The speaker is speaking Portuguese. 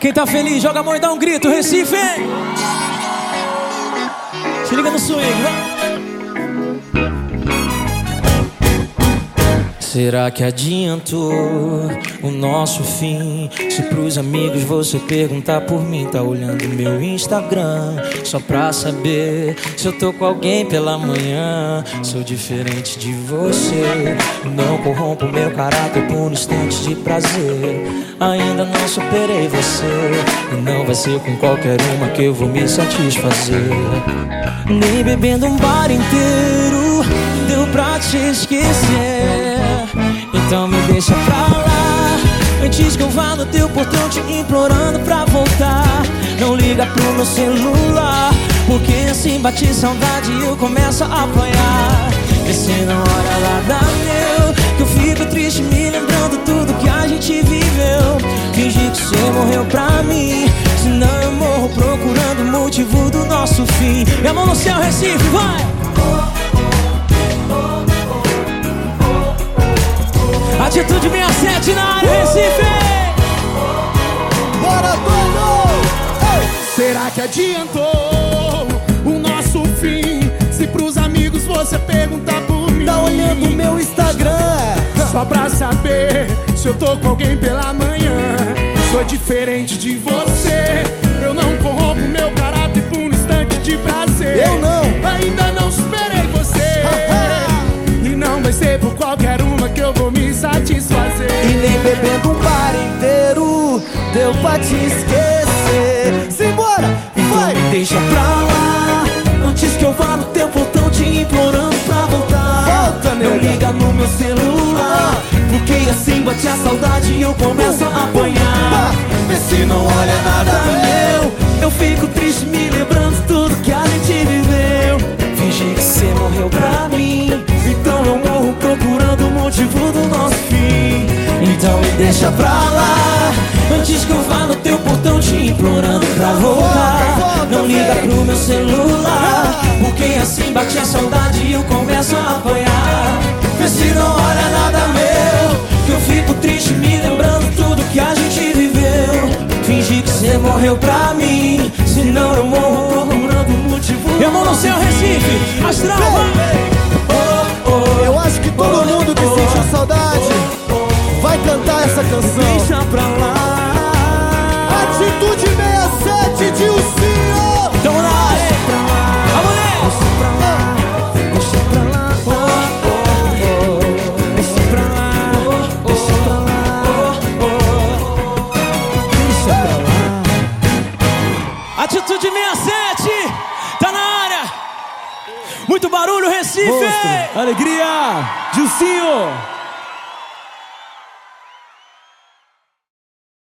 Quem tá feliz, joga a mão e dá um grito, Recife! Se liga no swing, vai! Será que adiantou o nosso fim? Se pros amigos você perguntar por mim, tá olhando meu Instagram só pra saber se eu tô com alguém pela manhã. Sou diferente de você, não corrompo meu caráter por instantes de prazer. Ainda não superei você, e não vai ser com qualquer uma que eu vou me satisfazer. Nem bebendo um bar inteiro pra te esquecer. Então me deixa pra lá. Antes que eu vá no teu portão te implorando pra voltar. Não liga pro meu celular Porque assim bate saudade e eu começo a apanhar. E se não olha lá da meu Que eu fico triste me lembrando tudo que a gente viveu. Fingir que você morreu pra mim Senão eu morro procurando o motivo do nosso fim. Minha mão no céu, Recife, vai! Atitude 67 na área, Recife! Bora, doido! Será que adiantou o nosso fim? Se pros amigos você perguntar por mim. Tá olhando meu Instagram. Só pra saber se eu tô com alguém pela manhã. Sou diferente de você. Eu não corrompo meu caráter por um instante de prazer. Eu não. Ainda pra te esquecer. Simbora, vai! Me deixa pra lá. Antes que eu vá no teu portão te implorando pra voltar. Volta, Não liga no meu celular Porque assim bate a saudade e eu começo a apanhar. Vê se não olha nada meu. Eu fico triste me lembrando tudo que a gente viveu. Fingir que você morreu pra mim Então eu morro procurando o motivo do nosso fim. Então me deixa pra lá te implorando pra voltar. Não liga pro meu celular Porque assim bate a saudade e eu começo a apanhar. Vê se não olha nada meu Que eu fico triste me lembrando tudo que a gente viveu. Fingir que você morreu pra mim Senão eu morro procurando motivo. Eu mão no céu, Recife, Astral, Atitude 67 Tá na área. Muito barulho, Recife. Alegria. Dilcinho